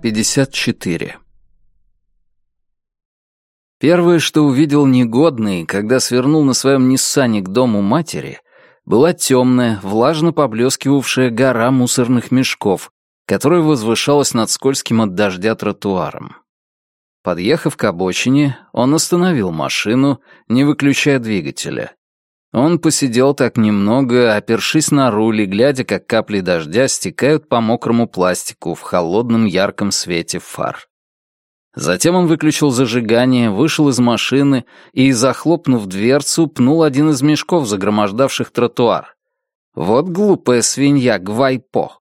54. Первое, что увидел негодный, когда свернул на своем Ниссане к дому матери, была темная, влажно поблескивавшая гора мусорных мешков, которая возвышалась над скользким от дождя тротуаром. Подъехав к обочине, он остановил машину, не выключая двигателя. Он посидел так немного, опершись на руль и глядя, как капли дождя стекают по мокрому пластику в холодном ярком свете фар. Затем он выключил зажигание, вышел из машины и, захлопнув дверцу, пнул один из мешков, загромождавших тротуар. Вот глупая свинья Гвайпо.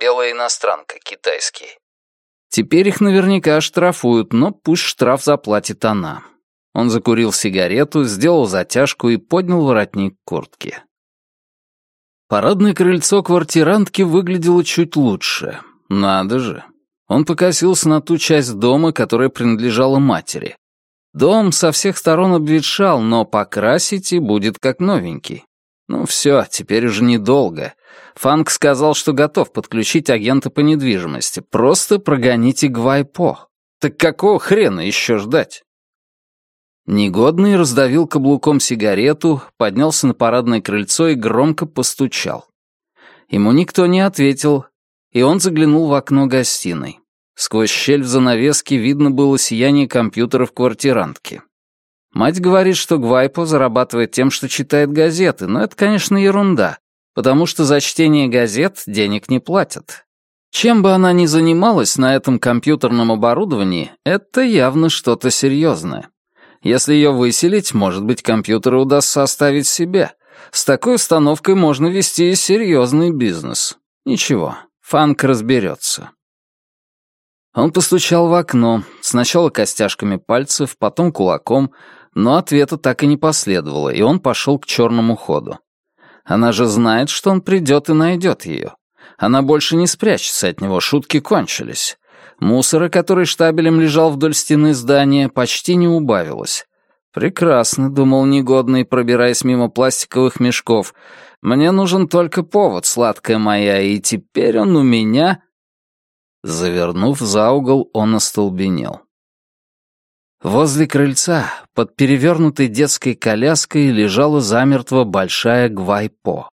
Белая иностранка, китайский. Теперь их наверняка оштрафуют, но пусть штраф заплатит она. Он закурил сигарету, сделал затяжку и поднял воротник куртки. Парадное крыльцо квартирантки выглядело чуть лучше. Надо же. Он покосился на ту часть дома, которая принадлежала матери. Дом со всех сторон обветшал, но покрасить и будет как новенький. Ну все, теперь уже недолго. Фанк сказал, что готов подключить агента по недвижимости. Просто прогоните Гвайпо. Так какого хрена еще ждать? Негодный раздавил каблуком сигарету, поднялся на парадное крыльцо и громко постучал. Ему никто не ответил, и он заглянул в окно гостиной. Сквозь щель в занавеске видно было сияние компьютера в квартирантке. Мать говорит, что Гвайпо зарабатывает тем, что читает газеты, но это, конечно, ерунда, потому что за чтение газет денег не платят. Чем бы она ни занималась на этом компьютерном оборудовании, это явно что-то серьезное. Если ее выселить, может быть, компьютер удастся оставить себе. С такой установкой можно вести серьезный бизнес. Ничего, Фанк разберется. Он постучал в окно, сначала костяшками пальцев, потом кулаком, но ответа так и не последовало, и он пошел к черному ходу. Она же знает, что он придет и найдет ее. Она больше не спрячется от него, шутки кончились. Мусора, который штабелем лежал вдоль стены здания, почти не убавилось. «Прекрасно», — думал негодный, пробираясь мимо пластиковых мешков. «Мне нужен только повод, сладкая моя, и теперь он у меня...» Завернув за угол, он остолбенел. Возле крыльца, под перевернутой детской коляской, лежала замертво большая гвайпо.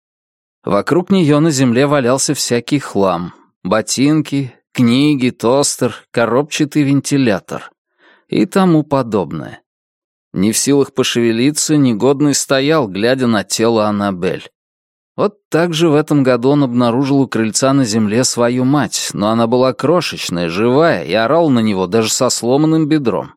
Вокруг нее на земле валялся всякий хлам. Ботинки, книги, тостер, коробчатый вентилятор и тому подобное. Не в силах пошевелиться, негодный стоял, глядя на тело Аннабель. Вот так же в этом году он обнаружил у крыльца на земле свою мать, но она была крошечная, живая, и орал на него даже со сломанным бедром.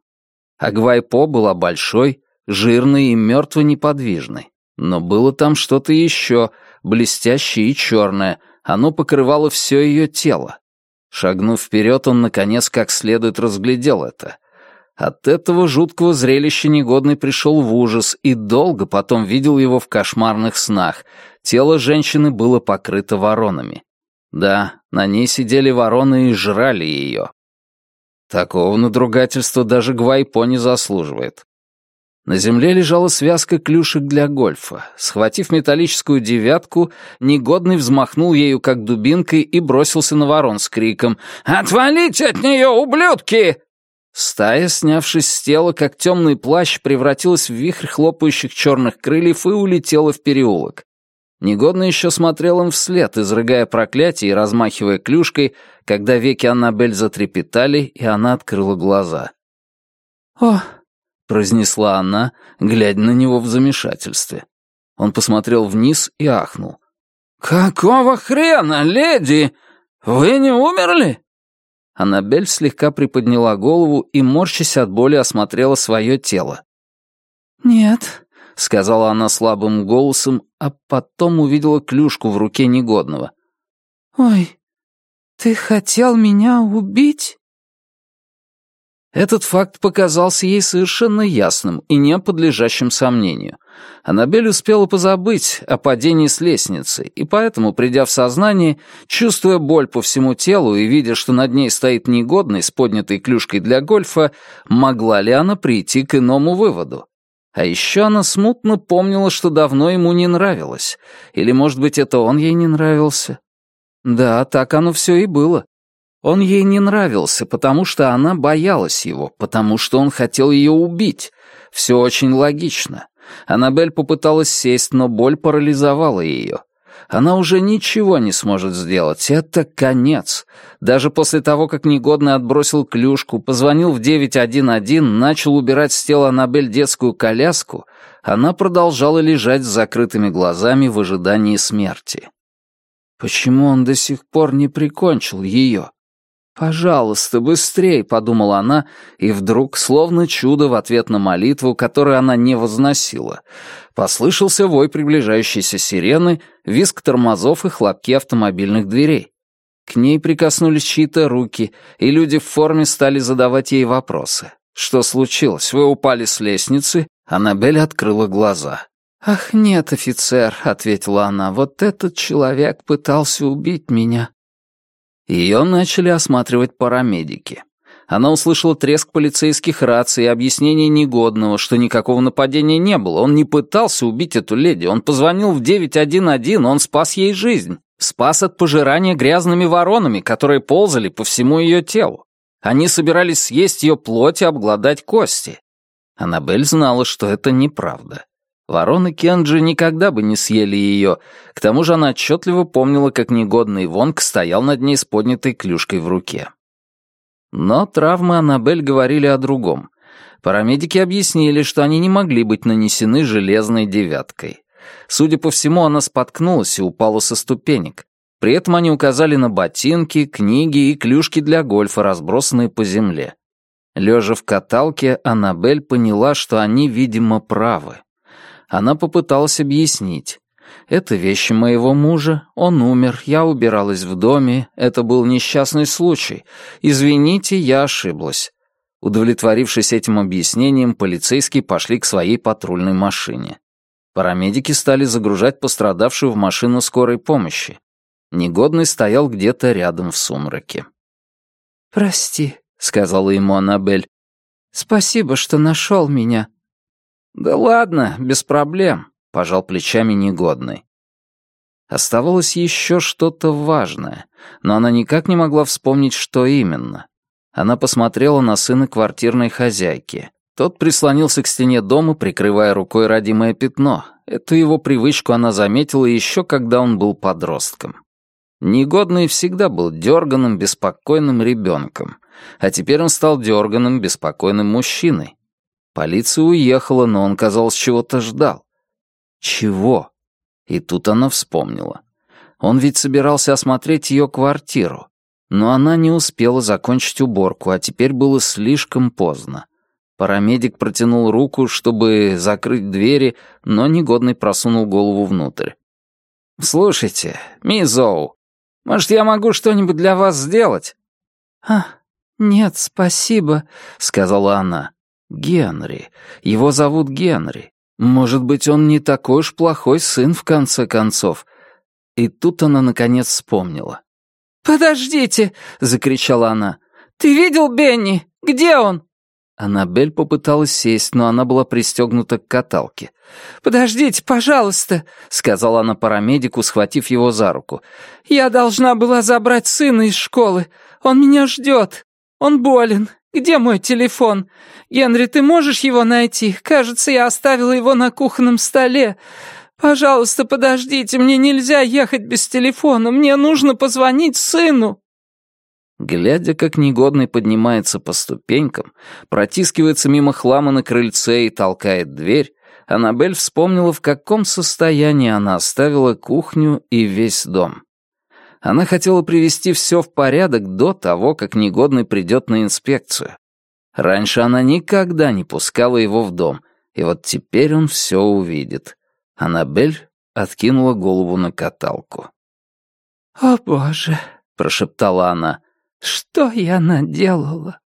А Гвайпо была большой, жирной и мертво неподвижной. Но было там что-то еще, блестящее и черное, оно покрывало все ее тело. Шагнув вперед, он, наконец, как следует разглядел это. От этого жуткого зрелища негодный пришел в ужас и долго потом видел его в кошмарных снах. Тело женщины было покрыто воронами. Да, на ней сидели вороны и жрали ее. Такого надругательства даже Гвайпо не заслуживает. На земле лежала связка клюшек для гольфа. Схватив металлическую девятку, негодный взмахнул ею как дубинкой и бросился на ворон с криком «Отвалите от нее, ублюдки!» Стая, снявшись с тела, как темный плащ, превратилась в вихрь хлопающих черных крыльев и улетела в переулок. Негодный еще смотрел им вслед, изрыгая проклятие и размахивая клюшкой, когда веки Аннабель затрепетали, и она открыла глаза. «О, произнесла она, глядя на него в замешательстве. Он посмотрел вниз и ахнул. «Какого хрена, леди? Вы не умерли?» Аннабель слегка приподняла голову и, морщась от боли, осмотрела свое тело. «Нет», — сказала она слабым голосом, а потом увидела клюшку в руке негодного. «Ой, ты хотел меня убить?» Этот факт показался ей совершенно ясным и не подлежащим сомнению. Аннабель успела позабыть о падении с лестницы, и поэтому, придя в сознание, чувствуя боль по всему телу и видя, что над ней стоит негодный с поднятой клюшкой для гольфа, могла ли она прийти к иному выводу? А еще она смутно помнила, что давно ему не нравилось. Или, может быть, это он ей не нравился? Да, так оно все и было. Он ей не нравился, потому что она боялась его, потому что он хотел ее убить. Все очень логично. Аннабель попыталась сесть, но боль парализовала ее. Она уже ничего не сможет сделать. Это конец. Даже после того, как негодный отбросил клюшку, позвонил в 911, начал убирать с тела Аннабель детскую коляску, она продолжала лежать с закрытыми глазами в ожидании смерти. Почему он до сих пор не прикончил ее? «Пожалуйста, быстрей», — подумала она, и вдруг, словно чудо в ответ на молитву, которую она не возносила, послышался вой приближающейся сирены, визг тормозов и хлопки автомобильных дверей. К ней прикоснулись чьи-то руки, и люди в форме стали задавать ей вопросы. «Что случилось? Вы упали с лестницы?» Аннабель открыла глаза. «Ах, нет, офицер», — ответила она, — «вот этот человек пытался убить меня». Ее начали осматривать парамедики. Она услышала треск полицейских раций и объяснение негодного, что никакого нападения не было. Он не пытался убить эту леди. Он позвонил в 911, он спас ей жизнь. Спас от пожирания грязными воронами, которые ползали по всему ее телу. Они собирались съесть ее плоть и обглодать кости. Аннабель знала, что это неправда. Вороны Кенджи никогда бы не съели ее. К тому же она отчетливо помнила, как негодный Вонг стоял над ней с поднятой клюшкой в руке. Но травмы Аннабель говорили о другом. Парамедики объяснили, что они не могли быть нанесены железной девяткой. Судя по всему, она споткнулась и упала со ступенек. При этом они указали на ботинки, книги и клюшки для гольфа, разбросанные по земле. Лежа в каталке, Аннабель поняла, что они, видимо, правы. Она попыталась объяснить. «Это вещи моего мужа, он умер, я убиралась в доме, это был несчастный случай. Извините, я ошиблась». Удовлетворившись этим объяснением, полицейские пошли к своей патрульной машине. Парамедики стали загружать пострадавшую в машину скорой помощи. Негодный стоял где-то рядом в сумраке. «Прости», — сказала ему Аннабель. «Спасибо, что нашел меня». «Да ладно, без проблем», — пожал плечами негодный. Оставалось еще что-то важное, но она никак не могла вспомнить, что именно. Она посмотрела на сына квартирной хозяйки. Тот прислонился к стене дома, прикрывая рукой родимое пятно. Эту его привычку она заметила еще, когда он был подростком. Негодный всегда был дерганым, беспокойным ребенком, а теперь он стал дерганым, беспокойным мужчиной. Полиция уехала, но он, казалось, чего-то ждал. Чего? И тут она вспомнила. Он ведь собирался осмотреть ее квартиру. Но она не успела закончить уборку, а теперь было слишком поздно. Парамедик протянул руку, чтобы закрыть двери, но негодный просунул голову внутрь. «Слушайте, мисс Зоу, может, я могу что-нибудь для вас сделать?» «А, нет, спасибо», — сказала она. Генри. Его зовут Генри. Может быть, он не такой уж плохой сын, в конце концов. И тут она, наконец, вспомнила. «Подождите!» — закричала она. «Ты видел Бенни? Где он?» Аннабель попыталась сесть, но она была пристегнута к каталке. «Подождите, пожалуйста», — сказала она парамедику, схватив его за руку. «Я должна была забрать сына из школы. Он меня ждет. Он болен. Где мой телефон? Генри, ты можешь его найти? Кажется, я оставила его на кухонном столе. Пожалуйста, подождите, мне нельзя ехать без телефона. Мне нужно позвонить сыну». Глядя, как негодный поднимается по ступенькам, протискивается мимо хлама на крыльце и толкает дверь, Аннабель вспомнила, в каком состоянии она оставила кухню и весь дом. Она хотела привести все в порядок до того, как негодный придет на инспекцию. Раньше она никогда не пускала его в дом, и вот теперь он все увидит. Аннабель откинула голову на каталку. «О, Боже!» — прошептала она. «Что я наделала?»